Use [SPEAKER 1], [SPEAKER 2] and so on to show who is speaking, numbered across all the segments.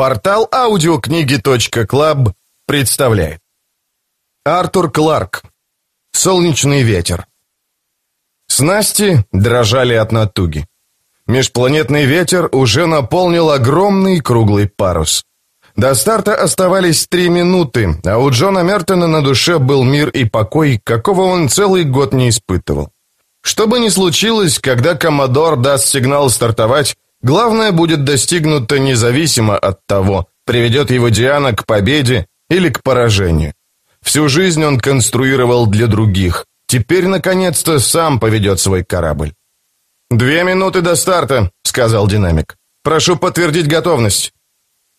[SPEAKER 1] Портал аудиокниги.клаб представляет Артур Кларк Солнечный ветер Снасти дрожали от натуги. Межпланетный ветер уже наполнил огромный круглый парус. До старта оставались три минуты, а у Джона Мертона на душе был мир и покой, какого он целый год не испытывал. Что бы ни случилось, когда Коммодор даст сигнал стартовать, Главное будет достигнуто независимо от того, приведет его Диана к победе или к поражению. Всю жизнь он конструировал для других. Теперь, наконец-то, сам поведет свой корабль. «Две минуты до старта», — сказал динамик. «Прошу подтвердить готовность».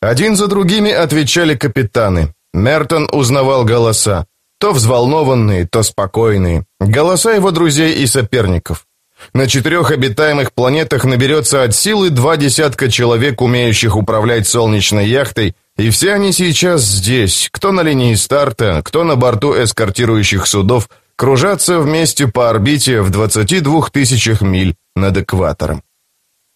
[SPEAKER 1] Один за другими отвечали капитаны. Мертон узнавал голоса. То взволнованные, то спокойные. Голоса его друзей и соперников. На четырех обитаемых планетах наберется от силы два десятка человек, умеющих управлять солнечной яхтой, и все они сейчас здесь, кто на линии старта, кто на борту эскортирующих судов, кружатся вместе по орбите в 22 тысячах миль над экватором.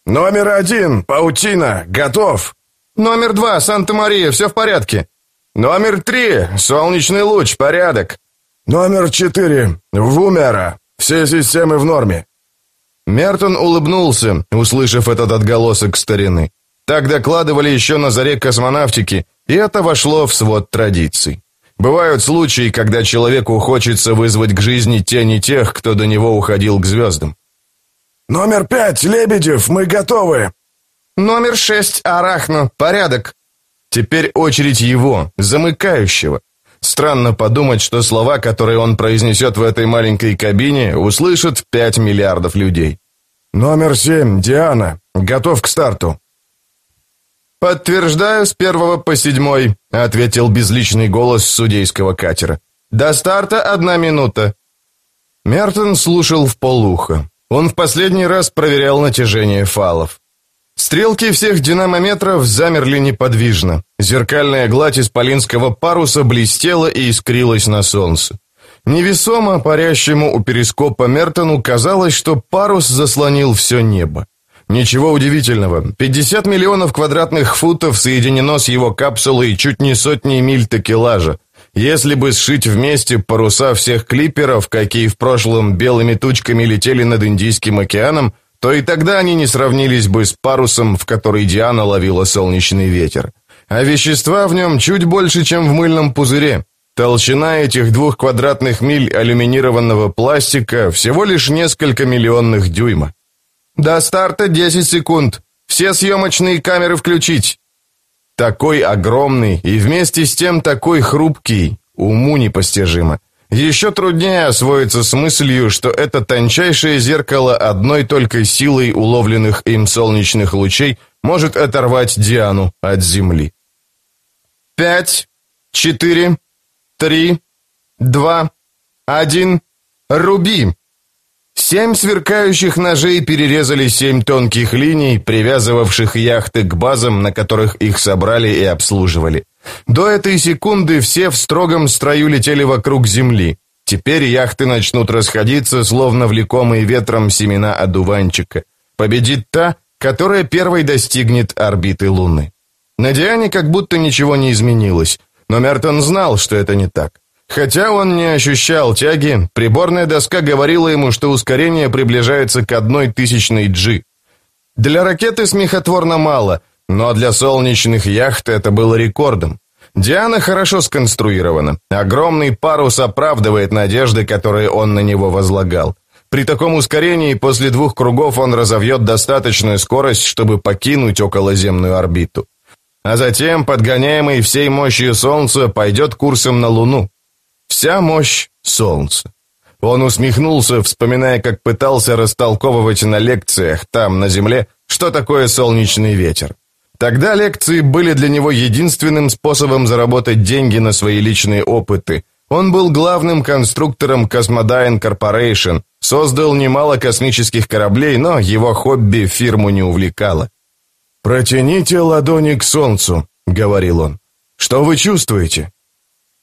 [SPEAKER 2] «Номер один, Паутина, готов!»
[SPEAKER 1] «Номер два, Санта-Мария, все в порядке!»
[SPEAKER 2] «Номер три, Солнечный луч, порядок!» «Номер четыре, Вумера, все системы в норме!»
[SPEAKER 1] Мертон улыбнулся, услышав этот отголосок старины. Так докладывали еще на заре космонавтики, и это вошло в свод традиций. Бывают случаи, когда человеку хочется вызвать к жизни тени тех, кто до него уходил к звездам.
[SPEAKER 2] «Номер пять, Лебедев, мы готовы!»
[SPEAKER 1] «Номер шесть, Арахно, порядок!» Теперь очередь его, замыкающего. Странно подумать, что слова, которые он произнесет в этой маленькой кабине, услышат 5 миллиардов людей.
[SPEAKER 2] «Номер семь, Диана. Готов к старту».
[SPEAKER 1] «Подтверждаю с первого по седьмой», — ответил безличный голос судейского катера. «До старта одна минута». Мертон слушал в полухо. Он в последний раз проверял натяжение фалов. Стрелки всех динамометров замерли неподвижно. Зеркальная гладь исполинского паруса блестела и искрилась на солнце. Невесомо парящему у перископа Мертону казалось, что парус заслонил все небо. Ничего удивительного. 50 миллионов квадратных футов соединено с его капсулой чуть не сотней миль такелажа. Если бы сшить вместе паруса всех клиперов, какие в прошлом белыми тучками летели над Индийским океаном, то и тогда они не сравнились бы с парусом, в который Диана ловила солнечный ветер. А вещества в нем чуть больше, чем в мыльном пузыре. Толщина этих двух квадратных миль алюминированного пластика всего лишь несколько миллионных дюйма. До старта 10 секунд. Все съемочные камеры включить. Такой огромный и вместе с тем такой хрупкий, уму непостижимо. Еще труднее освоиться с мыслью, что это тончайшее зеркало одной только силой уловленных им солнечных лучей может оторвать Диану от земли. Пять, четыре, три, два, один, руби! Семь сверкающих ножей перерезали семь тонких линий, привязывавших яхты к базам, на которых их собрали и обслуживали. До этой секунды все в строгом строю летели вокруг Земли. Теперь яхты начнут расходиться, словно влекомые ветром семена одуванчика. Победит та, которая первой достигнет орбиты Луны. На Диане как будто ничего не изменилось, но Мертон знал, что это не так. Хотя он не ощущал тяги, приборная доска говорила ему, что ускорение приближается к одной тысячной G. Для ракеты смехотворно мало – но для солнечных яхт это было рекордом. Диана хорошо сконструирована. Огромный парус оправдывает надежды, которые он на него возлагал. При таком ускорении после двух кругов он разовьет достаточную скорость, чтобы покинуть околоземную орбиту. А затем, подгоняемый всей мощью Солнца, пойдет курсом на Луну. Вся мощь Солнца. Он усмехнулся, вспоминая, как пытался растолковывать на лекциях там, на Земле, что такое солнечный ветер. Тогда лекции были для него единственным способом заработать деньги на свои личные опыты. Он был главным конструктором Cosmodyne Corporation, создал немало космических кораблей, но его хобби фирму не увлекало. «Протяните ладони к солнцу», — говорил он. «Что вы чувствуете?»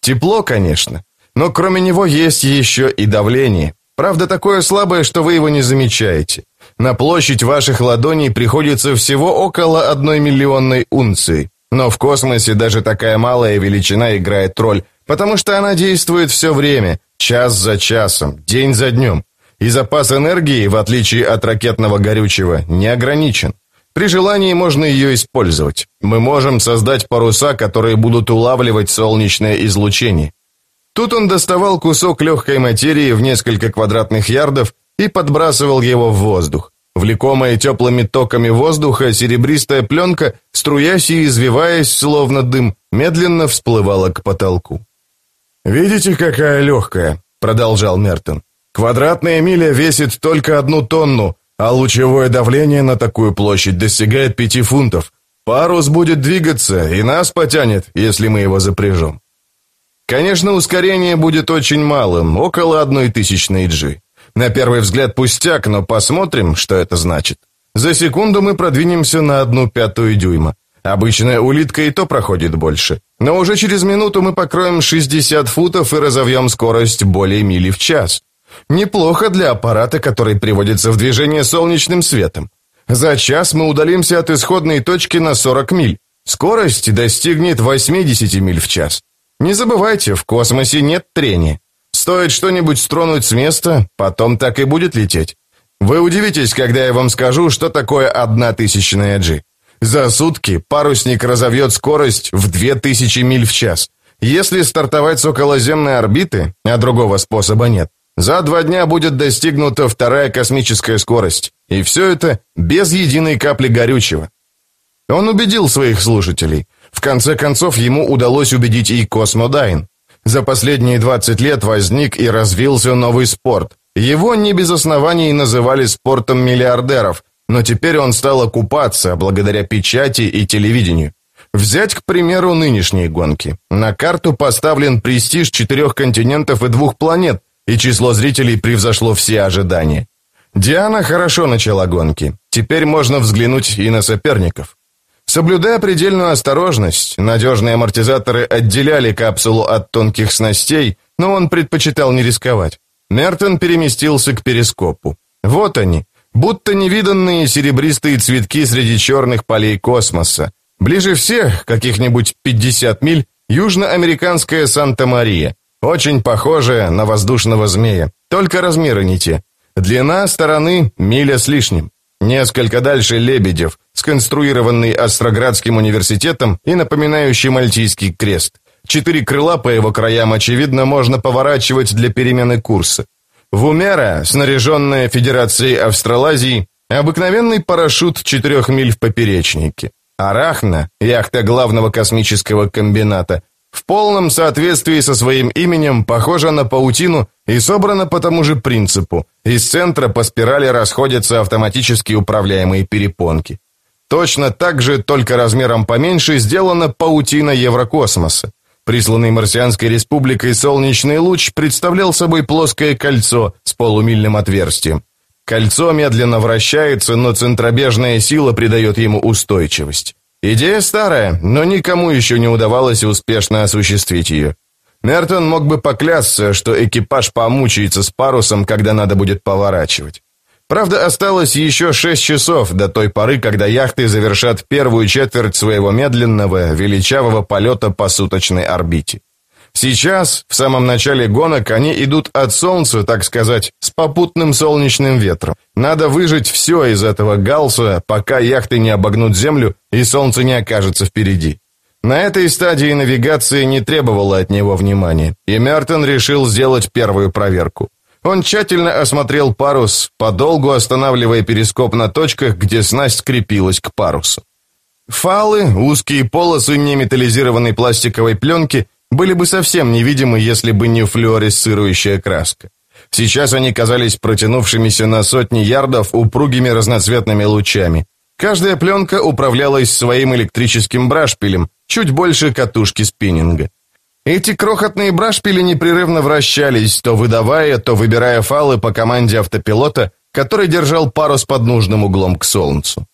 [SPEAKER 1] Тепло, конечно, но кроме него есть еще и давление. Правда, такое слабое, что вы его не замечаете. На площадь ваших ладоней приходится всего около одной миллионной унции. Но в космосе даже такая малая величина играет роль, потому что она действует все время, час за часом, день за днем. И запас энергии, в отличие от ракетного горючего, не ограничен. При желании можно ее использовать. Мы можем создать паруса, которые будут улавливать солнечное излучение. Тут он доставал кусок легкой материи в несколько квадратных ярдов и подбрасывал его в воздух. Влекомая теплыми токами воздуха, серебристая пленка, струясь и извиваясь, словно дым, медленно всплывала к потолку.
[SPEAKER 2] «Видите, какая легкая?» — продолжал Мертон. «Квадратная миля весит только одну тонну, а лучевое давление на такую площадь достигает пяти фунтов. Парус будет двигаться, и нас потянет, если мы его запряжем.
[SPEAKER 1] Конечно, ускорение будет очень малым, около одной тысячной G. На первый взгляд пустяк, но посмотрим, что это значит. За секунду мы продвинемся на одну пятую дюйма. Обычная улитка и то проходит больше. Но уже через минуту мы покроем 60 футов и разовьем скорость более мили в час. Неплохо для аппарата, который приводится в движение солнечным светом. За час мы удалимся от исходной точки на 40 миль. Скорость достигнет 80 миль в час. Не забывайте, в космосе нет трения. Стоит что-нибудь стронуть с места, потом так и будет лететь. Вы удивитесь, когда я вам скажу, что такое одна тысячная G. За сутки парусник разовьет скорость в 2000 миль в час. Если стартовать с околоземной орбиты, а другого способа нет, за два дня будет достигнута вторая космическая скорость, и все это без единой капли горючего. Он убедил своих слушателей. В конце концов, ему удалось убедить и Космодайн. За последние 20 лет возник и развился новый спорт. Его не без оснований называли спортом миллиардеров, но теперь он стал окупаться благодаря печати и телевидению. Взять, к примеру, нынешние гонки. На карту поставлен престиж четырех континентов и двух планет, и число зрителей превзошло все ожидания. Диана хорошо начала гонки. Теперь можно взглянуть и на соперников. Соблюдая предельную осторожность, надежные амортизаторы отделяли капсулу от тонких снастей, но он предпочитал не рисковать. Мертон переместился к перископу. Вот они, будто невиданные серебристые цветки среди черных полей космоса. Ближе всех, каких-нибудь 50 миль, южноамериканская Санта-Мария. Очень похожая на воздушного змея, только размеры не те. Длина стороны миля с лишним. Несколько дальше Лебедев, сконструированный Остроградским университетом и напоминающий мальтийский крест. Четыре крыла по его краям, очевидно, можно поворачивать для перемены курса. Вумера, снаряженная Федерацией Австралазии, обыкновенный парашют четырех миль в поперечнике. Арахна, яхта главного космического комбината, в полном соответствии со своим именем похожа на паутину и собрана по тому же принципу. Из центра по спирали расходятся автоматически управляемые перепонки. Точно так же, только размером поменьше, сделана паутина Еврокосмоса. Присланный Марсианской республикой солнечный луч представлял собой плоское кольцо с полумильным отверстием. Кольцо медленно вращается, но центробежная сила придает ему устойчивость. Идея старая, но никому еще не удавалось успешно осуществить ее. Мертон мог бы поклясться, что экипаж помучается с парусом, когда надо будет поворачивать. Правда, осталось еще шесть часов до той поры, когда яхты завершат первую четверть своего медленного, величавого полета по суточной орбите. Сейчас, в самом начале гонок, они идут от солнца, так сказать, с попутным солнечным ветром. Надо выжить все из этого галса, пока яхты не обогнут землю и солнце не окажется впереди. На этой стадии навигация не требовала от него внимания, и Мертон решил сделать первую проверку. Он тщательно осмотрел парус, подолгу останавливая перископ на точках, где снасть крепилась к парусу. Фалы, узкие полосы неметаллизированной пластиковой пленки были бы совсем невидимы, если бы не флюоресцирующая краска. Сейчас они казались протянувшимися на сотни ярдов упругими разноцветными лучами. Каждая пленка управлялась своим электрическим брашпилем, чуть больше катушки спиннинга. Эти крохотные брашпили непрерывно вращались, то выдавая, то выбирая фалы по команде автопилота, который держал парус под нужным углом к солнцу.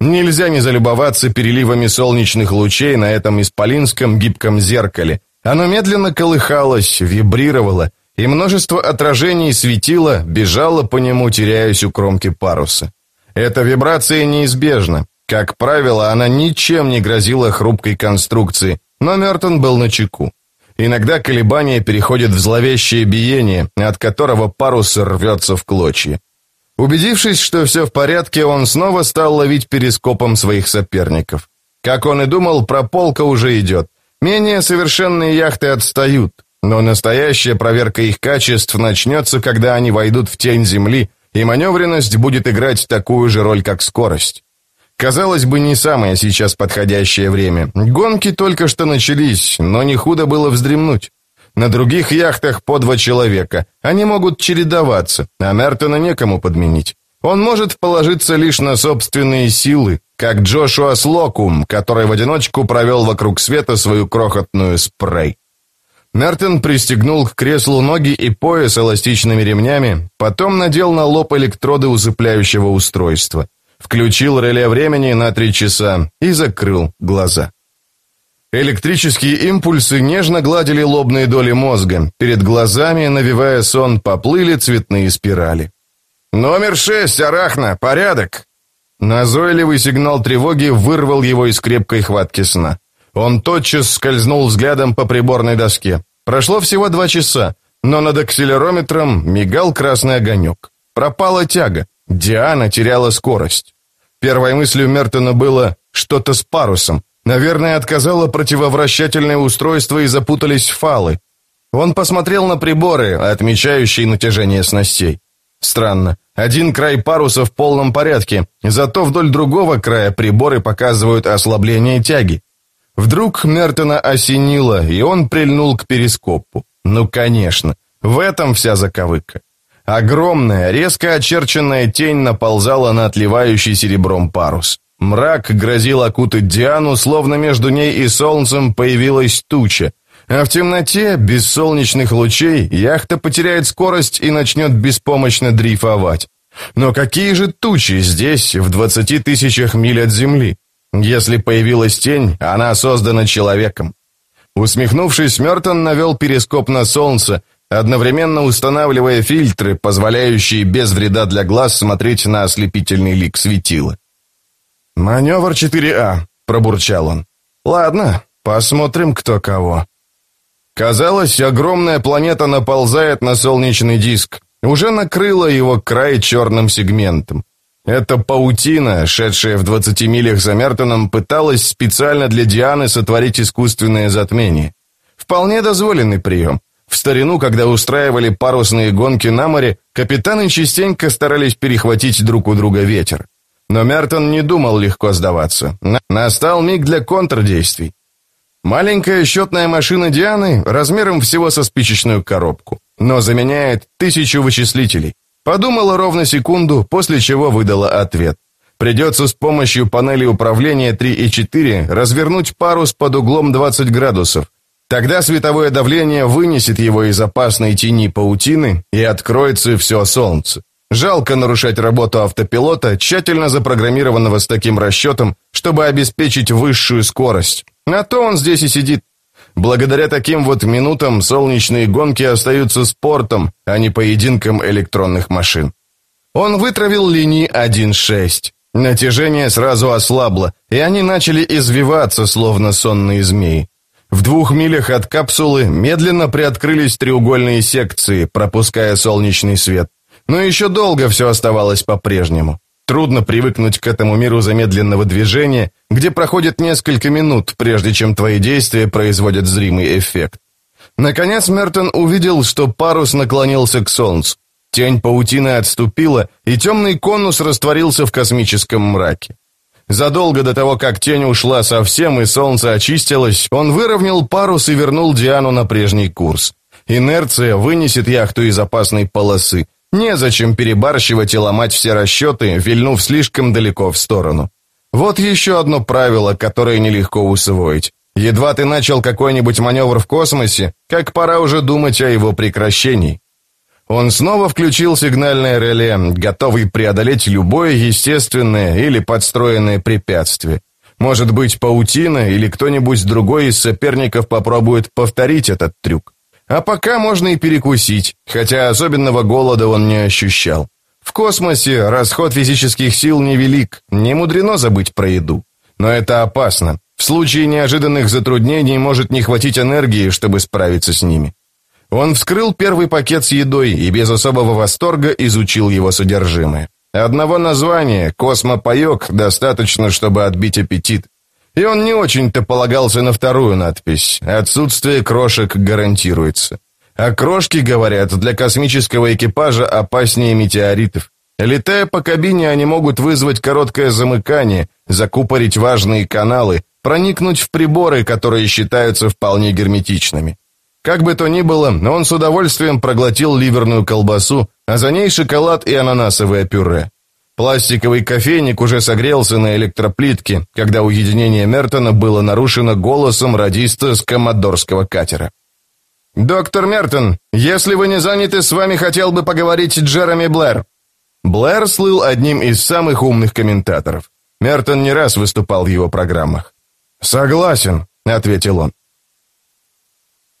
[SPEAKER 1] Нельзя не залюбоваться переливами солнечных лучей на этом исполинском гибком зеркале, оно медленно колыхалось, вибрировало, и множество отражений светило, бежало по нему, теряясь у кромки паруса. Эта вибрация неизбежна. Как правило, она ничем не грозила хрупкой конструкции, но Мертон был на чеку. Иногда колебания переходят в зловещее биение, от которого парус рвется в клочья. Убедившись, что все в порядке, он снова стал ловить перископом своих соперников. Как он и думал, прополка уже идет. Менее совершенные яхты отстают, но настоящая проверка их качеств начнется, когда они войдут в тень земли, и маневренность будет играть такую же роль, как скорость. Казалось бы, не самое сейчас подходящее время. Гонки только что начались, но не худо было вздремнуть. На других яхтах по два человека. Они могут чередоваться, а Мертона некому подменить. Он может положиться лишь на собственные силы, как Джошуа Слокум, который в одиночку провел вокруг света свою крохотную спрей. Мертон пристегнул к креслу ноги и пояс эластичными ремнями, потом надел на лоб электроды усыпляющего устройства, включил реле времени на три часа и закрыл глаза. Электрические импульсы нежно гладили лобные доли мозга, перед глазами, навевая сон, поплыли цветные спирали. «Номер шесть, Арахна, порядок!» Назойливый сигнал тревоги вырвал его из крепкой хватки сна. Он тотчас скользнул взглядом по приборной доске. Прошло всего два часа, но над акселерометром мигал красный огонек. Пропала тяга. Диана теряла скорость. Первой мыслью Мертона было «что-то с парусом». Наверное, отказало противовращательное устройство и запутались фалы. Он посмотрел на приборы, отмечающие натяжение снастей. Странно. Один край паруса в полном порядке, зато вдоль другого края приборы показывают ослабление тяги. Вдруг Мертона осенило, и он прильнул к перископу. Ну, конечно, в этом вся заковыка. Огромная, резко очерченная тень наползала на отливающий серебром парус. Мрак грозил окутать Диану, словно между ней и солнцем появилась туча. А в темноте, без солнечных лучей, яхта потеряет скорость и начнет беспомощно дрейфовать. Но какие же тучи здесь, в двадцати тысячах миль от земли? Если появилась тень, она создана человеком. Усмехнувшись, Мертон навел перископ на солнце, одновременно устанавливая фильтры, позволяющие без вреда для глаз смотреть на ослепительный лик светила. «Маневр 4А», — пробурчал он. «Ладно, посмотрим, кто кого». Казалось, огромная планета наползает на солнечный диск, уже накрыла его край черным сегментом. Эта паутина, шедшая в 20 милях за Мертоном, пыталась специально для Дианы сотворить искусственное затмение. Вполне дозволенный прием. В старину, когда устраивали парусные гонки на море, капитаны частенько старались перехватить друг у друга ветер. Но Мертон не думал легко сдаваться. Настал миг для контрдействий. Маленькая счетная машина Дианы размером всего со спичечную коробку, но заменяет тысячу вычислителей. Подумала ровно секунду, после чего выдала ответ. Придется с помощью панели управления 3 и 4 развернуть парус под углом 20 градусов. Тогда световое давление вынесет его из опасной тени паутины и откроется все солнце. Жалко нарушать работу автопилота, тщательно запрограммированного с таким расчетом, чтобы обеспечить высшую скорость. На то он здесь и сидит. Благодаря таким вот минутам солнечные гонки остаются спортом, а не поединком электронных машин. Он вытравил линии 1.6. Натяжение сразу ослабло, и они начали извиваться, словно сонные змеи. В двух милях от капсулы медленно приоткрылись треугольные секции, пропуская солнечный свет. Но еще долго все оставалось по-прежнему. Трудно привыкнуть к этому миру замедленного движения, где проходит несколько минут, прежде чем твои действия производят зримый эффект. Наконец Мертон увидел, что парус наклонился к солнцу. Тень паутины отступила, и темный конус растворился в космическом мраке. Задолго до того, как тень ушла совсем и солнце очистилось, он выровнял парус и вернул Диану на прежний курс. Инерция вынесет яхту из опасной полосы, Незачем перебарщивать и ломать все расчеты, вильнув слишком далеко в сторону. Вот еще одно правило, которое нелегко усвоить. Едва ты начал какой-нибудь маневр в космосе, как пора уже думать о его прекращении. Он снова включил сигнальное реле, готовый преодолеть любое естественное или подстроенное препятствие. Может быть, паутина или кто-нибудь другой из соперников попробует повторить этот трюк. А пока можно и перекусить, хотя особенного голода он не ощущал. В космосе расход физических сил невелик, не мудрено забыть про еду. Но это опасно. В случае неожиданных затруднений может не хватить энергии, чтобы справиться с ними. Он вскрыл первый пакет с едой и без особого восторга изучил его содержимое. Одного названия, космопаек, достаточно, чтобы отбить аппетит. И он не очень-то полагался на вторую надпись «Отсутствие крошек гарантируется». А крошки, говорят, для космического экипажа опаснее метеоритов. Летая по кабине, они могут вызвать короткое замыкание, закупорить важные каналы, проникнуть в приборы, которые считаются вполне герметичными. Как бы то ни было, он с удовольствием проглотил ливерную колбасу, а за ней шоколад и ананасовое пюре. Пластиковый кофейник уже согрелся на электроплитке, когда уединение Мертона было нарушено голосом радиста с коммодорского катера. «Доктор Мертон, если вы не заняты, с вами хотел бы поговорить Джереми Блэр». Блэр слыл одним из самых умных комментаторов. Мертон не раз выступал в его программах. «Согласен», — ответил он.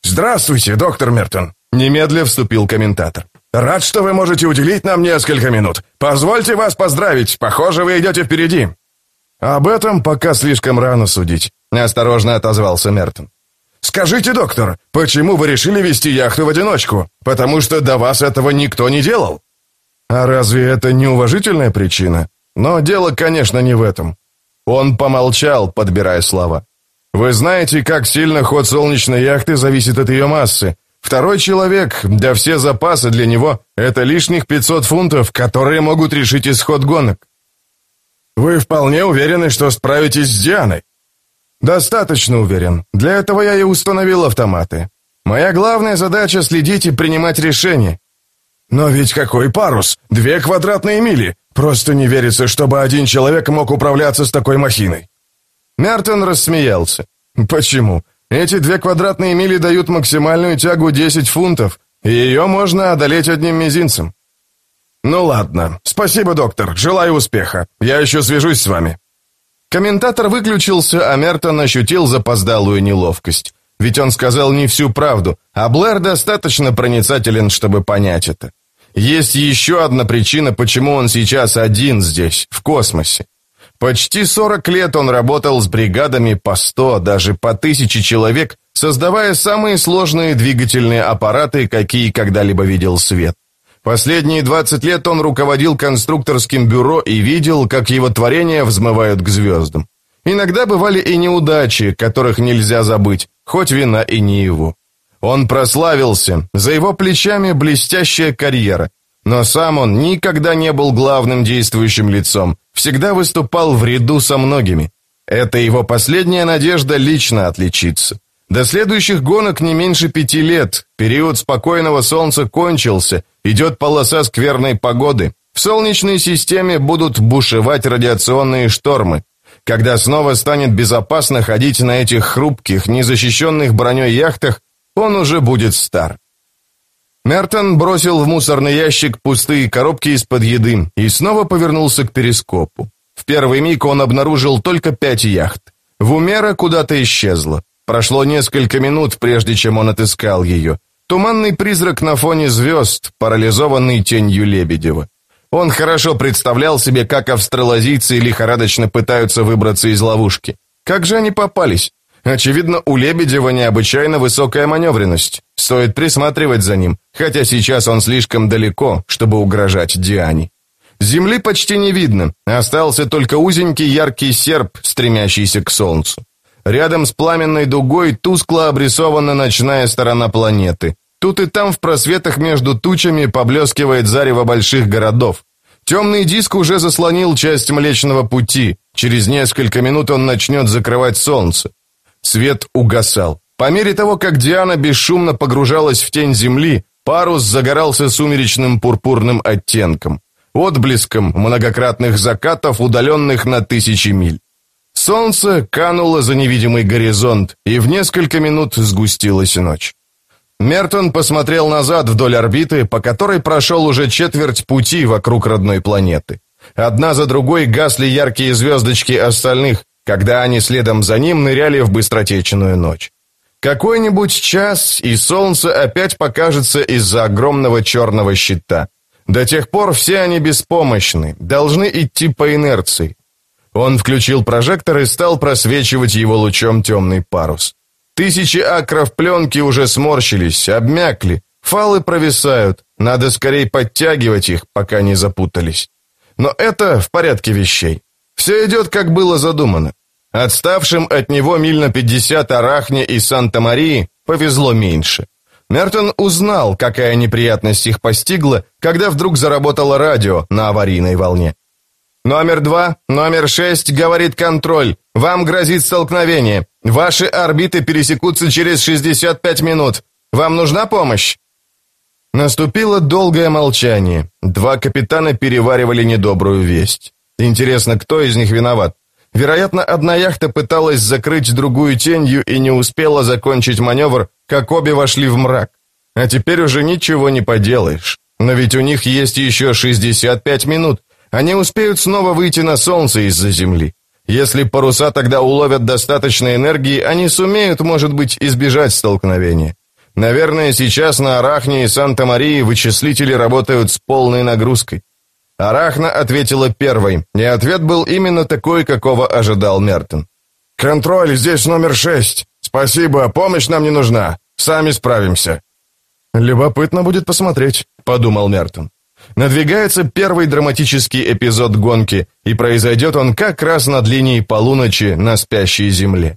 [SPEAKER 2] «Здравствуйте, доктор Мертон», —
[SPEAKER 1] немедля вступил комментатор.
[SPEAKER 2] «Рад, что вы можете уделить нам несколько минут. Позвольте вас поздравить, похоже, вы идете впереди».
[SPEAKER 1] «Об этом пока слишком рано судить», — осторожно отозвался Мертон.
[SPEAKER 2] «Скажите, доктор, почему вы решили вести яхту в одиночку? Потому что до вас этого никто не делал».
[SPEAKER 1] «А разве это не уважительная причина? Но дело, конечно, не в этом». Он помолчал, подбирая слова. Вы знаете, как сильно ход солнечной яхты зависит от ее массы. Второй человек, да все запасы для него – это лишних 500 фунтов, которые могут решить исход гонок.
[SPEAKER 2] Вы вполне уверены, что справитесь с Дианой?
[SPEAKER 1] Достаточно уверен. Для этого я и установил автоматы. Моя главная задача – следить и принимать решения.
[SPEAKER 2] Но ведь какой парус? Две квадратные мили. Просто не верится, чтобы один человек мог управляться с такой махиной.
[SPEAKER 1] Мертон рассмеялся. «Почему? Эти две квадратные мили дают максимальную тягу 10 фунтов, и ее можно одолеть одним мизинцем».
[SPEAKER 2] «Ну ладно. Спасибо, доктор. Желаю успеха. Я еще свяжусь с вами».
[SPEAKER 1] Комментатор выключился, а Мертон ощутил запоздалую неловкость. Ведь он сказал не всю правду, а Блэр достаточно проницателен, чтобы понять это. Есть еще одна причина, почему он сейчас один здесь, в космосе. Почти 40 лет он работал с бригадами по 100, даже по 1000 человек, создавая самые сложные двигательные аппараты, какие когда-либо видел свет. Последние 20 лет он руководил конструкторским бюро и видел, как его творения взмывают к звездам. Иногда бывали и неудачи, которых нельзя забыть, хоть вина и не его. Он прославился, за его плечами блестящая карьера, но сам он никогда не был главным действующим лицом, всегда выступал в ряду со многими. Это его последняя надежда лично отличиться. До следующих гонок не меньше пяти лет, период спокойного солнца кончился, идет полоса скверной погоды. В Солнечной системе будут бушевать радиационные штормы. Когда снова станет безопасно ходить на этих хрупких, незащищенных броней яхтах, он уже будет стар. Мертон бросил в мусорный ящик пустые коробки из-под еды и снова повернулся к перископу. В первый миг он обнаружил только пять яхт. Вумера куда-то исчезла. Прошло несколько минут, прежде чем он отыскал ее. Туманный призрак на фоне звезд, парализованный тенью Лебедева. Он хорошо представлял себе, как австралазийцы лихорадочно пытаются выбраться из ловушки. Как же они попались? Очевидно, у Лебедева необычайно высокая маневренность. Стоит присматривать за ним, хотя сейчас он слишком далеко, чтобы угрожать Диане. Земли почти не видно, остался только узенький яркий серп, стремящийся к солнцу. Рядом с пламенной дугой тускло обрисована ночная сторона планеты. Тут и там в просветах между тучами поблескивает зарево больших городов. Темный диск уже заслонил часть Млечного Пути. Через несколько минут он начнет закрывать солнце. Свет угасал. По мере того, как Диана бесшумно погружалась в тень земли, парус загорался сумеречным пурпурным оттенком, отблеском многократных закатов, удаленных на тысячи миль. Солнце кануло за невидимый горизонт, и в несколько минут сгустилась ночь. Мертон посмотрел назад вдоль орбиты, по которой прошел уже четверть пути вокруг родной планеты. Одна за другой гасли яркие звездочки остальных, когда они следом за ним ныряли в быстротечную ночь. Какой-нибудь час, и солнце опять покажется из-за огромного черного щита. До тех пор все они беспомощны, должны идти по инерции. Он включил прожектор и стал просвечивать его лучом темный парус. Тысячи акров пленки уже сморщились, обмякли, фалы провисают, надо скорее подтягивать их, пока не запутались. Но это в порядке вещей. Все идет, как было задумано. Отставшим от него миль на 50 Арахне и Санта-Марии повезло меньше. Мертон узнал, какая неприятность их постигла, когда вдруг заработало радио на аварийной волне. «Номер два, номер шесть, — говорит контроль, — вам грозит столкновение. Ваши орбиты пересекутся через 65 минут. Вам нужна помощь?» Наступило долгое молчание. Два капитана переваривали недобрую весть. Интересно, кто из них виноват? Вероятно, одна яхта пыталась закрыть другую тенью и не успела закончить маневр, как обе вошли в мрак. А теперь уже ничего не поделаешь. Но ведь у них есть еще 65 минут. Они успеют снова выйти на солнце из-за земли. Если паруса тогда уловят достаточно энергии, они сумеют, может быть, избежать столкновения. Наверное, сейчас на Арахне и Санта-Марии вычислители работают с полной нагрузкой. Арахна ответила первой, и ответ был именно такой, какого ожидал Мертон. «Контроль, здесь номер шесть. Спасибо, помощь нам не нужна. Сами справимся». «Любопытно будет посмотреть», — подумал Мертон. Надвигается первый драматический эпизод гонки, и произойдет он как раз над линией полуночи на спящей земле.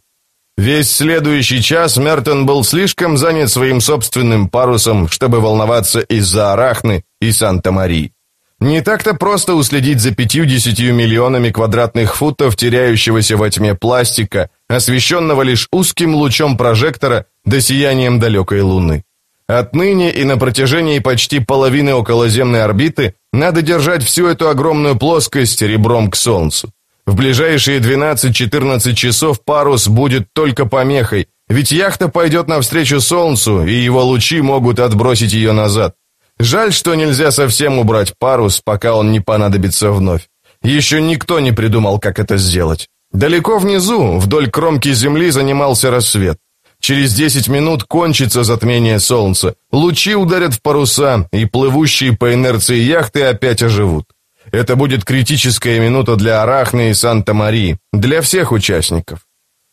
[SPEAKER 1] Весь следующий час Мертон был слишком занят своим собственным парусом, чтобы волноваться из-за Арахны и Санта-Марии. Не так-то просто уследить за пятью-десятью миллионами квадратных футов теряющегося во тьме пластика, освещенного лишь узким лучом прожектора да сиянием далекой луны. Отныне и на протяжении почти половины околоземной орбиты надо держать всю эту огромную плоскость ребром к Солнцу. В ближайшие 12-14 часов парус будет только помехой, ведь яхта пойдет навстречу Солнцу, и его лучи могут отбросить ее назад. Жаль, что нельзя совсем убрать парус, пока он не понадобится вновь. Еще никто не придумал, как это сделать. Далеко внизу, вдоль кромки земли, занимался рассвет. Через 10 минут кончится затмение солнца, лучи ударят в паруса, и плывущие по инерции яхты опять оживут. Это будет критическая минута для Арахны и Санта-Марии, для всех участников.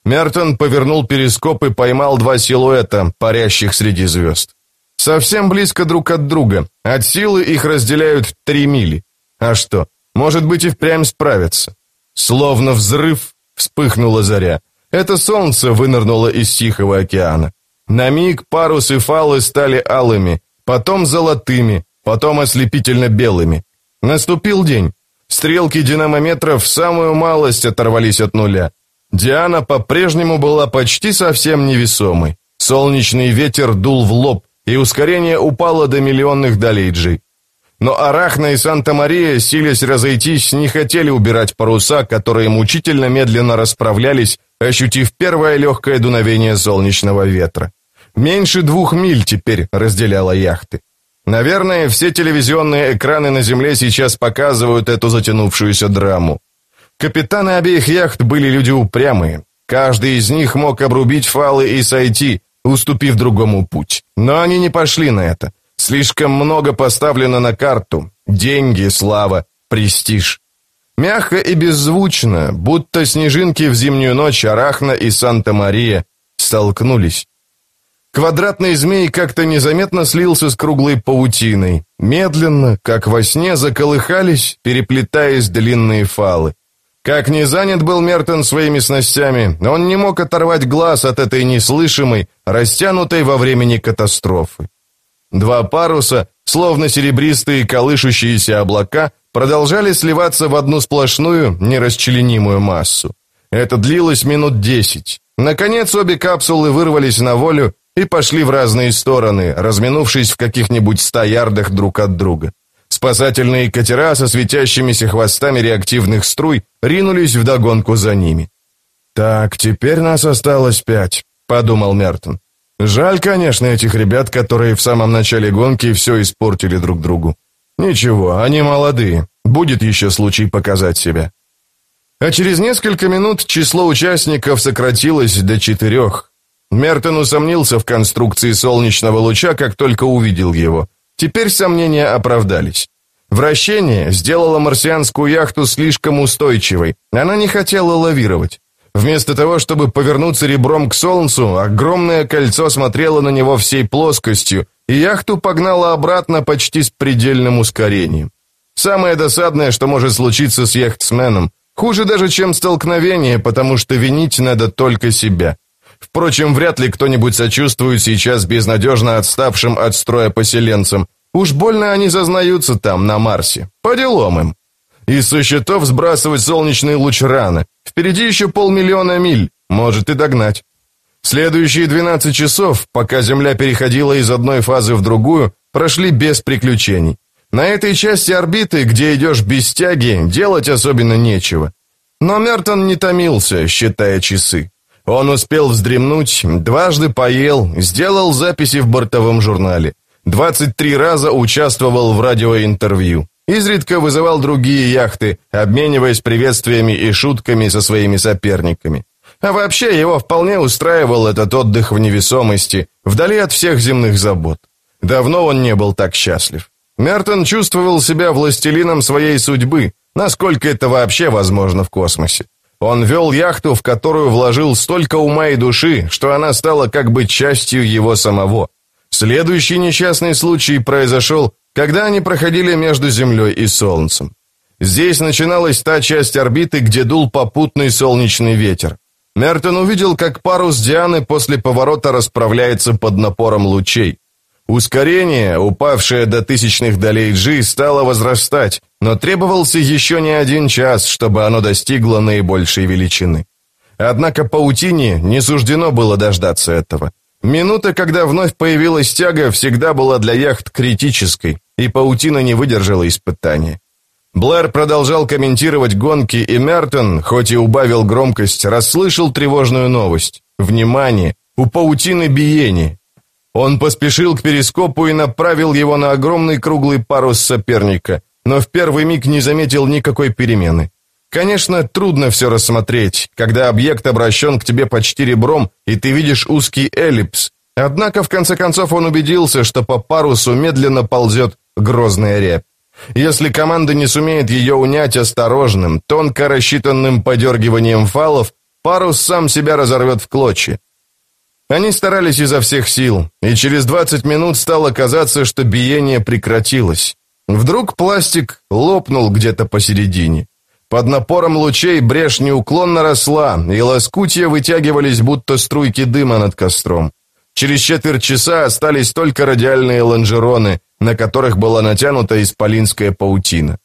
[SPEAKER 1] Мертон повернул перископ и поймал два силуэта, парящих среди звезд. Совсем близко друг от друга. От силы их разделяют три мили. А что, может быть и впрямь справятся. Словно взрыв вспыхнула заря. Это солнце вынырнуло из Тихого океана. На миг парус и фалы стали алыми, потом золотыми, потом ослепительно белыми. Наступил день. Стрелки динамометров в самую малость оторвались от нуля. Диана по-прежнему была почти совсем невесомой. Солнечный ветер дул в лоб, и ускорение упало до миллионных долей G. Но Арахна и Санта-Мария, силясь разойтись, не хотели убирать паруса, которые мучительно медленно расправлялись, ощутив первое легкое дуновение солнечного ветра. Меньше двух миль теперь разделяло яхты. Наверное, все телевизионные экраны на Земле сейчас показывают эту затянувшуюся драму. Капитаны обеих яхт были люди упрямые. Каждый из них мог обрубить фалы и сойти, уступив другому путь. Но они не пошли на это. Слишком много поставлено на карту. Деньги, слава, престиж. Мягко и беззвучно, будто снежинки в зимнюю ночь Арахна и Санта-Мария столкнулись. Квадратный змей как-то незаметно слился с круглой паутиной. Медленно, как во сне, заколыхались, переплетаясь длинные фалы. Как не занят был Мертон своими снастями, он не мог оторвать глаз от этой неслышимой, растянутой во времени катастрофы. Два паруса, словно серебристые колышущиеся облака, продолжали сливаться в одну сплошную, нерасчленимую массу. Это длилось минут десять. Наконец обе капсулы вырвались на волю и пошли в разные стороны, разминувшись в каких-нибудь ста ярдах друг от друга. Спасательные катера со светящимися хвостами реактивных струй ринулись вдогонку за ними. «Так, теперь нас осталось пять», — подумал Мертон. «Жаль, конечно, этих ребят, которые в самом начале гонки все испортили друг другу. Ничего, они молодые, будет еще случай показать себя». А через несколько минут число участников сократилось до четырех. Мертон усомнился в конструкции солнечного луча, как только увидел его. Теперь сомнения оправдались. Вращение сделало марсианскую яхту слишком устойчивой, она не хотела лавировать. Вместо того, чтобы повернуться ребром к Солнцу, огромное кольцо смотрело на него всей плоскостью, и яхту погнало обратно почти с предельным ускорением. Самое досадное, что может случиться с яхтсменом, хуже даже, чем столкновение, потому что винить надо только себя. Впрочем, вряд ли кто-нибудь сочувствует сейчас безнадежно отставшим от строя поселенцам. Уж больно они зазнаются там, на Марсе. По делам им. Из со сбрасывать солнечный луч рано. Впереди еще полмиллиона миль. Может и догнать. Следующие 12 часов, пока Земля переходила из одной фазы в другую, прошли без приключений. На этой части орбиты, где идешь без тяги, делать особенно нечего. Но Мертон не томился, считая часы. Он успел вздремнуть, дважды поел, сделал записи в бортовом журнале. 23 раза участвовал в радиоинтервью. Изредка вызывал другие яхты, обмениваясь приветствиями и шутками со своими соперниками. А вообще его вполне устраивал этот отдых в невесомости, вдали от всех земных забот. Давно он не был так счастлив. Мертон чувствовал себя властелином своей судьбы, насколько это вообще возможно в космосе. Он вел яхту, в которую вложил столько ума и души, что она стала как бы частью его самого. Следующий несчастный случай произошел, когда они проходили между Землей и Солнцем. Здесь начиналась та часть орбиты, где дул попутный солнечный ветер. Мертон увидел, как парус Дианы после поворота расправляется под напором лучей. Ускорение, упавшее до тысячных долей G, стало возрастать, но требовался еще не один час, чтобы оно достигло наибольшей величины. Однако паутине не суждено было дождаться этого. Минута, когда вновь появилась тяга, всегда была для яхт критической, и паутина не выдержала испытания. Блэр продолжал комментировать гонки, и Мертон, хоть и убавил громкость, расслышал тревожную новость. Внимание! У паутины биение. Он поспешил к перископу и направил его на огромный круглый парус соперника, но в первый миг не заметил никакой перемены. Конечно, трудно все рассмотреть, когда объект обращен к тебе почти ребром, и ты видишь узкий эллипс. Однако, в конце концов, он убедился, что по парусу медленно ползет грозная рябь. Если команда не сумеет ее унять осторожным, тонко рассчитанным подергиванием фалов, парус сам себя разорвет в клочья. Они старались изо всех сил, и через 20 минут стало казаться, что биение прекратилось. Вдруг пластик лопнул где-то посередине. Под напором лучей брешь неуклонно росла, и лоскутья вытягивались, будто струйки дыма над костром. Через четверть часа остались только радиальные лонжероны, на которых была натянута исполинская паутина.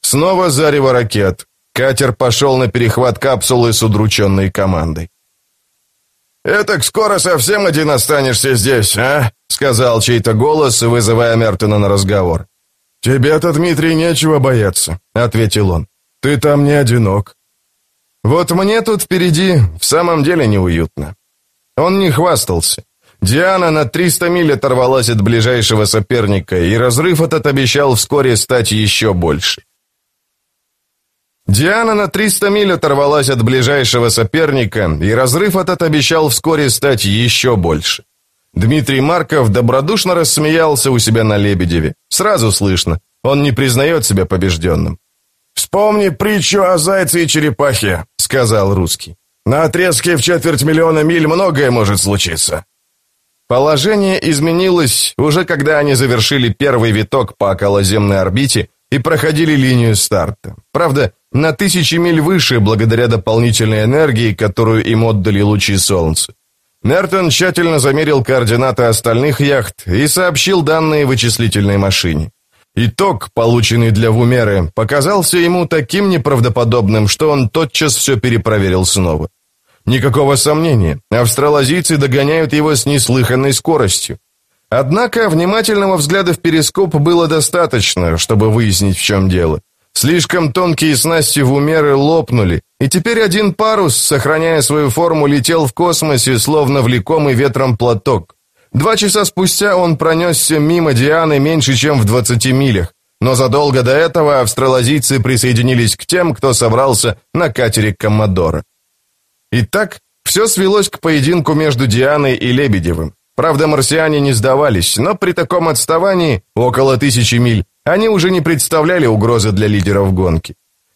[SPEAKER 1] Снова зарево ракет. Катер пошел на перехват капсулы с удрученной командой. «Этак скоро совсем один останешься здесь, а?» — сказал чей-то голос, вызывая Мертона на разговор.
[SPEAKER 2] «Тебе-то, Дмитрий, нечего бояться», — ответил он. «Ты там не одинок».
[SPEAKER 1] «Вот мне тут впереди в самом деле неуютно». Он не хвастался. Диана на 300 миль оторвалась от ближайшего соперника, и разрыв этот обещал вскоре стать еще больше. Диана на 300 миль оторвалась от ближайшего соперника, и разрыв этот обещал вскоре стать еще больше. Дмитрий Марков добродушно рассмеялся у себя на Лебедеве. Сразу слышно, он не признает себя побежденным.
[SPEAKER 2] «Вспомни притчу о зайце и черепахе», — сказал русский. «На отрезке в четверть миллиона миль многое может случиться».
[SPEAKER 1] Положение изменилось уже когда они завершили первый виток по околоземной орбите и проходили линию старта. Правда, на тысячи миль выше благодаря дополнительной энергии, которую им отдали лучи солнца. Мертон тщательно замерил координаты остальных яхт и сообщил данные вычислительной машине. Итог, полученный для Вумеры, показался ему таким неправдоподобным, что он тотчас все перепроверил снова. Никакого сомнения, австралазийцы догоняют его с неслыханной скоростью. Однако внимательного взгляда в перископ было достаточно, чтобы выяснить, в чем дело. Слишком тонкие снасти в умеры лопнули, и теперь один парус, сохраняя свою форму, летел в космосе, словно влекомый ветром платок. Два часа спустя он пронесся мимо Дианы меньше, чем в 20 милях, но задолго до этого австралазийцы присоединились к тем, кто собрался на катере Коммодора. Итак, все свелось к поединку между Дианой и Лебедевым. Правда, марсиане не сдавались, но при таком отставании, около тысячи миль, они уже не представляли угрозы для лидеров гонки.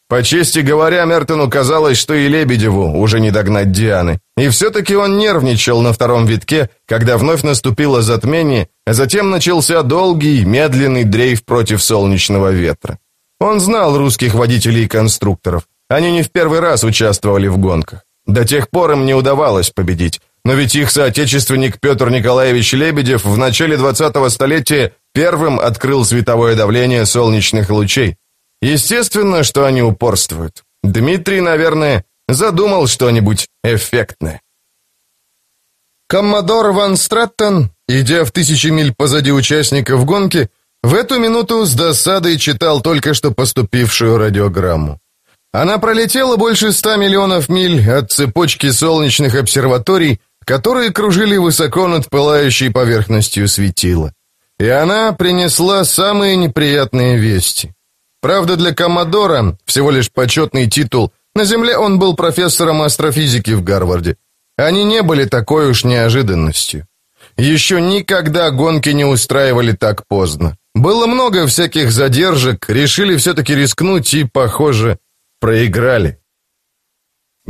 [SPEAKER 1] По чести говоря, Мертону казалось, что и Лебедеву уже не догнать Дианы. И все-таки он нервничал на втором витке, когда вновь наступило затмение, а затем начался долгий, медленный дрейф против солнечного ветра. Он знал русских водителей и конструкторов. Они не в первый раз участвовали в гонках. До тех пор им не удавалось победить. Но ведь их соотечественник Петр Николаевич Лебедев в начале 20-го столетия первым открыл световое давление солнечных лучей. Естественно, что они упорствуют. Дмитрий, наверное, задумал что-нибудь эффектное. Коммодор Ван Страттон, идя в тысячи миль позади участников гонки, в эту минуту с досадой читал только что поступившую радиограмму. Она пролетела больше ста миллионов миль от цепочки солнечных обсерваторий, которые кружили высоко над пылающей поверхностью светила. И она принесла самые неприятные вести. Правда, для Коммодора всего лишь почетный титул. На Земле он был профессором астрофизики в Гарварде. Они не были такой уж неожиданностью. Еще никогда гонки не устраивали так поздно. Было много всяких задержек, решили все-таки рискнуть и, похоже, проиграли.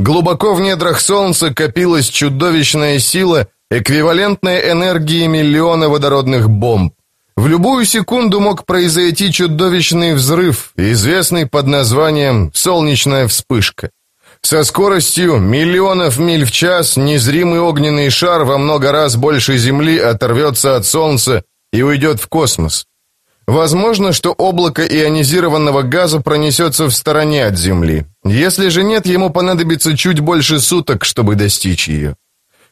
[SPEAKER 1] Глубоко в недрах Солнца копилась чудовищная сила, эквивалентная энергии миллиона водородных бомб. В любую секунду мог произойти чудовищный взрыв, известный под названием «солнечная вспышка». Со скоростью миллионов миль в час незримый огненный шар во много раз больше Земли оторвется от Солнца и уйдет в космос. Возможно, что облако ионизированного газа пронесется в стороне от Земли. Если же нет, ему понадобится чуть больше суток, чтобы достичь ее.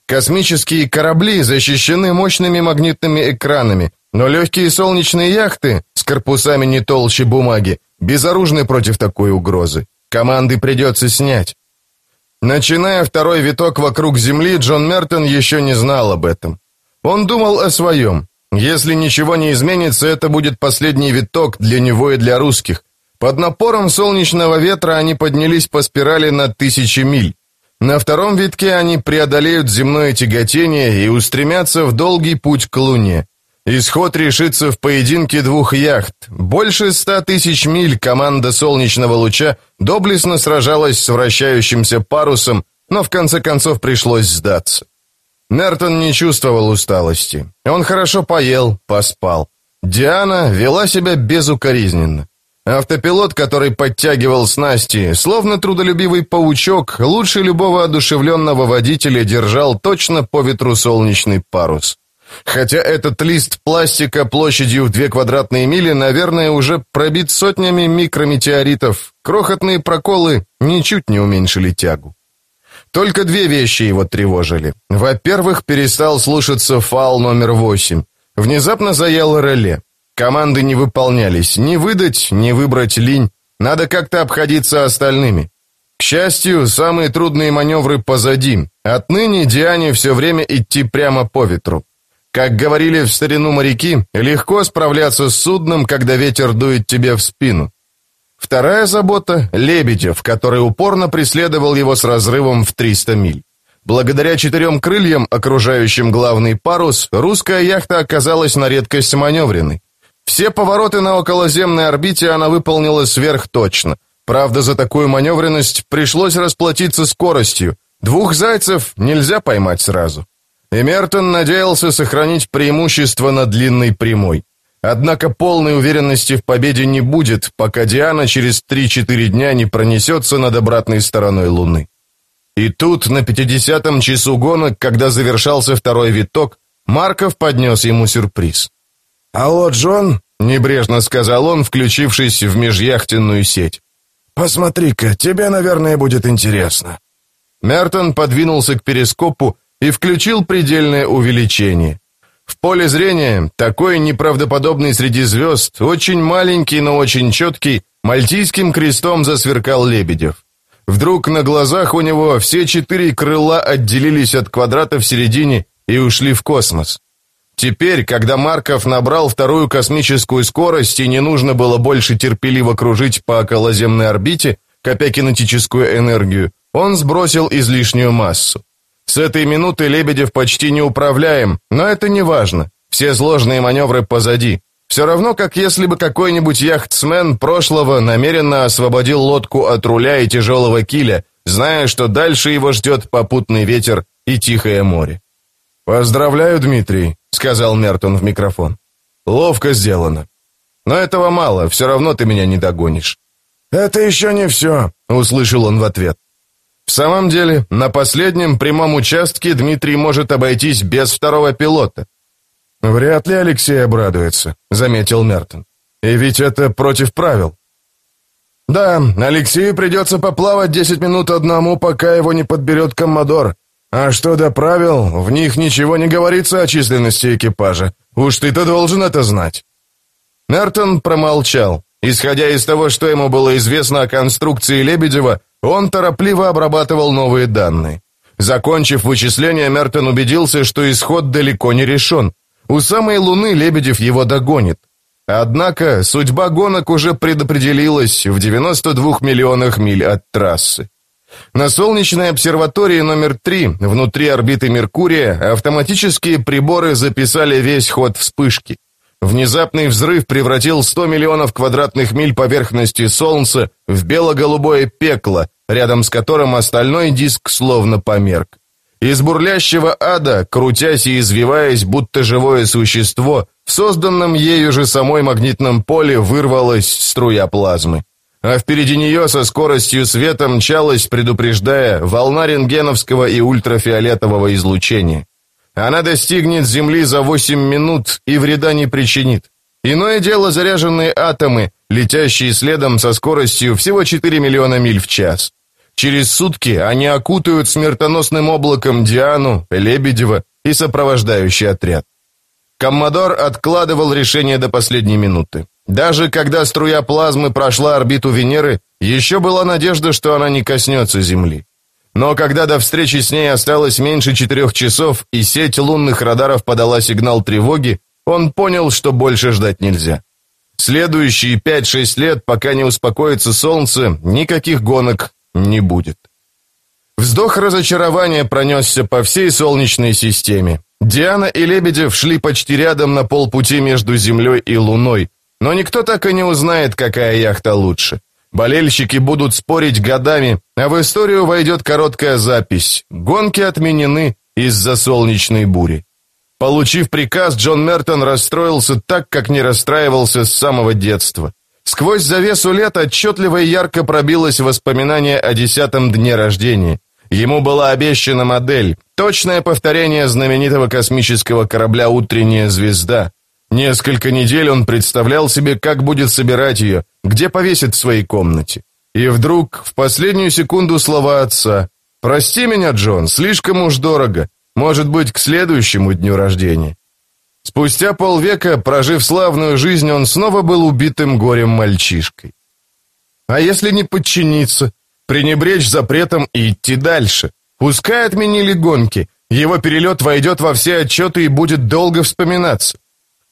[SPEAKER 1] Космические корабли защищены мощными магнитными экранами, но легкие солнечные яхты с корпусами не толще бумаги безоружны против такой угрозы. Команды придется снять. Начиная второй виток вокруг Земли, Джон Мертон еще не знал об этом. Он думал о своем. Если ничего не изменится, это будет последний виток для него и для русских. Под напором солнечного ветра они поднялись по спирали на тысячи миль. На втором витке они преодолеют земное тяготение и устремятся в долгий путь к Луне. Исход решится в поединке двух яхт. Больше ста тысяч миль команда «Солнечного луча» доблестно сражалась с вращающимся парусом, но в конце концов пришлось сдаться. Нертон не чувствовал усталости. Он хорошо поел, поспал. Диана вела себя безукоризненно. Автопилот, который подтягивал снасти, словно трудолюбивый паучок, лучше любого одушевленного водителя держал точно по ветру солнечный парус. Хотя этот лист пластика площадью в две квадратные мили, наверное, уже пробит сотнями микрометеоритов, крохотные проколы ничуть не уменьшили тягу. Только две вещи его тревожили. Во-первых, перестал слушаться фал номер восемь. Внезапно заело реле. Команды не выполнялись. Ни выдать, ни выбрать линь. Надо как-то обходиться остальными. К счастью, самые трудные маневры позади. Отныне Диане все время идти прямо по ветру. Как говорили в старину моряки, легко справляться с судном, когда ветер дует тебе в спину. Вторая забота — Лебедев, который упорно преследовал его с разрывом в 300 миль. Благодаря четырем крыльям, окружающим главный парус, русская яхта оказалась на редкость маневренной. Все повороты на околоземной орбите она выполнила сверхточно. Правда, за такую маневренность пришлось расплатиться скоростью. Двух зайцев нельзя поймать сразу. Эмертон надеялся сохранить преимущество на длинной прямой. Однако полной уверенности в победе не будет, пока Диана через 3-4 дня не пронесется над обратной стороной Луны. И тут, на 50-м часу гонок, когда завершался второй виток, Марков поднес ему сюрприз.
[SPEAKER 2] «Алло, Джон?»
[SPEAKER 1] — небрежно сказал он, включившись в межяхтенную сеть.
[SPEAKER 2] «Посмотри-ка, тебе, наверное, будет интересно».
[SPEAKER 1] Мертон подвинулся к перископу и включил предельное увеличение. В поле зрения, такой неправдоподобный среди звезд, очень маленький, но очень четкий, мальтийским крестом засверкал Лебедев. Вдруг на глазах у него все четыре крыла отделились от квадрата в середине и ушли в космос. Теперь, когда Марков набрал вторую космическую скорость и не нужно было больше терпеливо кружить по околоземной орбите, копя кинетическую энергию, он сбросил излишнюю массу. С этой минуты Лебедев почти не управляем, но это не важно. Все сложные маневры позади. Все равно, как если бы какой-нибудь яхтсмен прошлого намеренно освободил лодку от руля и тяжелого киля, зная, что дальше его ждет попутный ветер и тихое море.
[SPEAKER 2] «Поздравляю, Дмитрий», — сказал Мертон в микрофон. «Ловко сделано. Но этого мало, все равно ты меня не догонишь».
[SPEAKER 1] «Это еще не все», — услышал он в ответ. В самом деле, на последнем прямом участке Дмитрий может обойтись без второго пилота.
[SPEAKER 2] «Вряд ли Алексей обрадуется», — заметил Мертон. «И ведь это против правил».
[SPEAKER 1] «Да, Алексею придется поплавать десять минут одному, пока его не подберет коммодор. А что до правил, в них ничего не говорится о численности экипажа. Уж ты-то должен это знать». Мертон промолчал. Исходя из того, что ему было известно о конструкции Лебедева, он торопливо обрабатывал новые данные. Закончив вычисления, Мертон убедился, что исход далеко не решен. У самой Луны Лебедев его догонит. Однако судьба гонок уже предопределилась в 92 миллионах миль от трассы. На солнечной обсерватории номер 3, внутри орбиты Меркурия, автоматические приборы записали весь ход вспышки. Внезапный взрыв превратил 100 миллионов квадратных миль поверхности Солнца в бело-голубое пекло, рядом с которым остальной диск словно померк. Из бурлящего ада, крутясь и извиваясь, будто живое существо, в созданном ею же самой магнитном поле вырвалась струя плазмы. А впереди нее со скоростью света мчалась, предупреждая, волна рентгеновского и ультрафиолетового излучения. Она достигнет Земли за 8 минут и вреда не причинит. Иное дело заряженные атомы, летящие следом со скоростью всего 4 миллиона миль в час. Через сутки они окутают смертоносным облаком Диану, Лебедева и сопровождающий отряд. Коммодор откладывал решение до последней минуты. Даже когда струя плазмы прошла орбиту Венеры, еще была надежда, что она не коснется Земли. Но когда до встречи с ней осталось меньше четырех часов и сеть лунных радаров подала сигнал тревоги, он понял, что больше ждать нельзя. Следующие 5-6 лет, пока не успокоится Солнце, никаких гонок не будет. Вздох разочарования пронесся по всей Солнечной системе. Диана и Лебедев шли почти рядом на полпути между Землей и Луной, но никто так и не узнает, какая яхта лучше. Болельщики будут спорить годами, а в историю войдет короткая запись. Гонки отменены из-за солнечной бури. Получив приказ, Джон Мертон расстроился так, как не расстраивался с самого детства. Сквозь завесу лет отчетливо и ярко пробилось воспоминание о десятом дне рождения. Ему была обещана модель, точное повторение знаменитого космического корабля «Утренняя звезда». Несколько недель он представлял себе, как будет собирать ее, где повесит в своей комнате. И вдруг, в последнюю секунду слова отца «Прости меня, Джон, слишком уж дорого, может быть, к следующему дню рождения». Спустя полвека, прожив славную жизнь, он снова был убитым горем мальчишкой. А если не подчиниться, пренебречь запретом и идти дальше? Пускай отменили гонки, его перелет войдет во все отчеты и будет долго вспоминаться.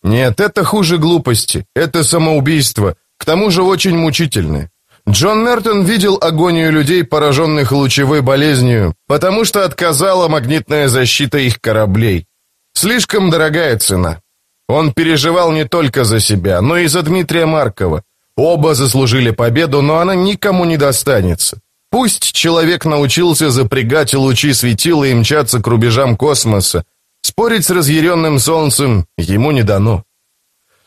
[SPEAKER 1] Нет, это хуже глупости, это самоубийство, к тому же очень мучительное. Джон Мертон видел агонию людей, пораженных лучевой болезнью, потому что отказала магнитная защита их кораблей. Слишком дорогая цена. Он переживал не только за себя, но и за Дмитрия Маркова. Оба заслужили победу, но она никому не достанется. Пусть человек научился запрягать лучи светила и мчаться к рубежам космоса, спорить с разъяренным солнцем ему не дано.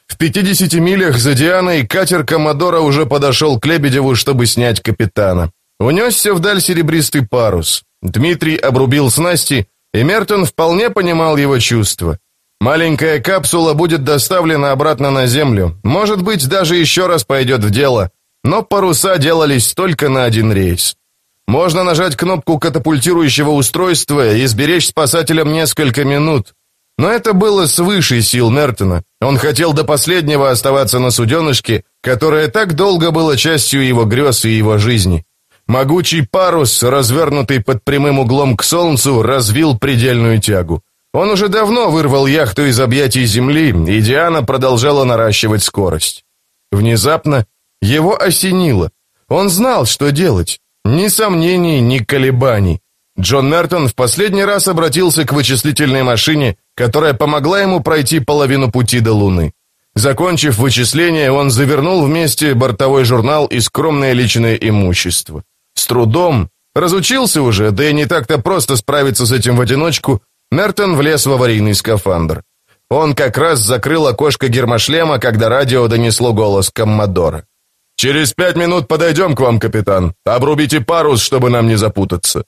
[SPEAKER 1] В 50 милях за Дианой катер Комодора уже подошел к Лебедеву, чтобы снять капитана. Унесся вдаль серебристый парус. Дмитрий обрубил снасти и Мертон вполне понимал его чувства. Маленькая капсула будет доставлена обратно на Землю, может быть, даже еще раз пойдет в дело, но паруса делались только на один рейс. Можно нажать кнопку катапультирующего устройства и сберечь спасателям несколько минут. Но это было свыше сил Мертона. Он хотел до последнего оставаться на суденышке, которое так долго было частью его грез и его жизни. Могучий парус, развернутый под прямым углом к солнцу, развил предельную тягу. Он уже давно вырвал яхту из объятий земли, и Диана продолжала наращивать скорость. Внезапно его осенило. Он знал, что делать. Ни сомнений, ни колебаний. Джон Мертон в последний раз обратился к вычислительной машине, которая помогла ему пройти половину пути до Луны. Закончив вычисление, он завернул вместе бортовой журнал и скромное личное имущество. С трудом, разучился уже, да и не так-то просто справиться с этим в одиночку, Мертон влез в аварийный скафандр. Он как раз закрыл окошко гермошлема, когда радио донесло голос Коммодора. «Через пять минут подойдем к вам, капитан. Обрубите парус, чтобы нам не запутаться».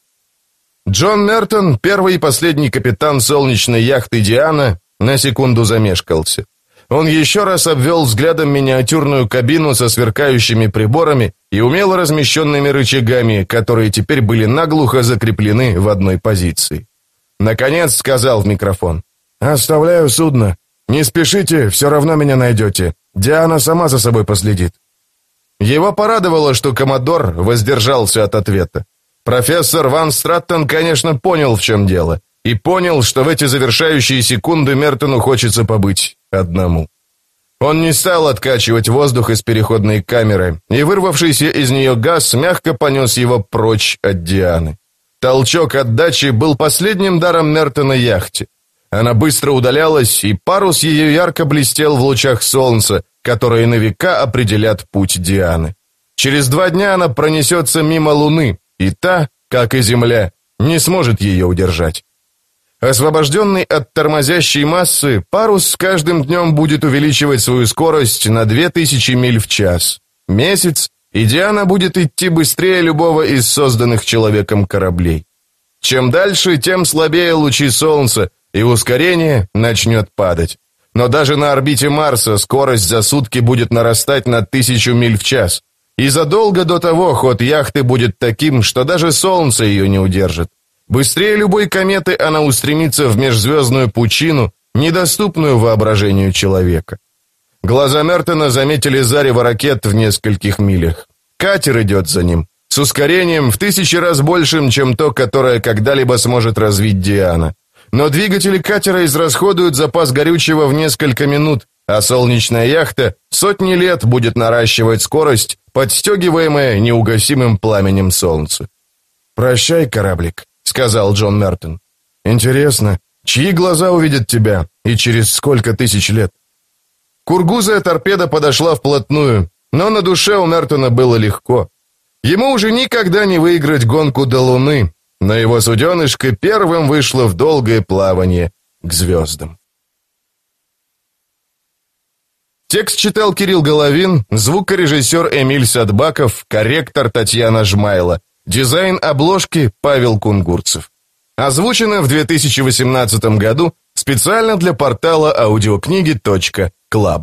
[SPEAKER 1] Джон Мертон, первый и последний капитан солнечной яхты «Диана», на секунду замешкался. Он еще раз обвел взглядом миниатюрную кабину со сверкающими приборами и умело размещенными рычагами, которые теперь были наглухо закреплены в одной позиции. Наконец сказал в микрофон. «Оставляю судно. Не спешите, все равно меня найдете. Диана сама за собой последит». Его порадовало, что Комодор воздержался от ответа. Профессор Ван Страттон, конечно, понял, в чем дело, и понял, что в эти завершающие секунды Мертону хочется побыть одному. Он не стал откачивать воздух из переходной камеры, и вырвавшийся из нее газ мягко понес его прочь от Дианы. Толчок отдачи был последним даром Мертона яхте. Она быстро удалялась, и парус ее ярко блестел в лучах солнца, которые на века определят путь Дианы. Через два дня она пронесется мимо Луны, и та, как и Земля, не сможет ее удержать. Освобожденный от тормозящей массы, парус с каждым днем будет увеличивать свою скорость на 2000 миль в час. Месяц, и Диана будет идти быстрее любого из созданных человеком кораблей. Чем дальше, тем слабее лучи солнца, и ускорение начнет падать. Но даже на орбите Марса скорость за сутки будет нарастать на тысячу миль в час. И задолго до того ход яхты будет таким, что даже Солнце ее не удержит. Быстрее любой кометы она устремится в межзвездную пучину, недоступную воображению человека. Глаза Мертона заметили зарево ракет в нескольких милях. Катер идет за ним, с ускорением в тысячи раз большим, чем то, которое когда-либо сможет развить Диана. Но двигатели катера израсходуют запас горючего в несколько минут, а солнечная яхта сотни лет будет наращивать скорость, подстегиваемая неугасимым пламенем солнца. «Прощай, кораблик», — сказал Джон Мертон. «Интересно, чьи глаза увидят тебя и через сколько тысяч лет?» Кургузая торпеда подошла вплотную, но на душе у Мертона было легко. Ему уже никогда не выиграть гонку до Луны, но его суденышко первым вышло в долгое плавание к звездам. Текст читал Кирилл Головин, звукорежиссер Эмиль Садбаков, корректор Татьяна Жмайла, дизайн обложки Павел Кунгурцев. Озвучено в 2018 году специально для портала аудиокниги.клаб.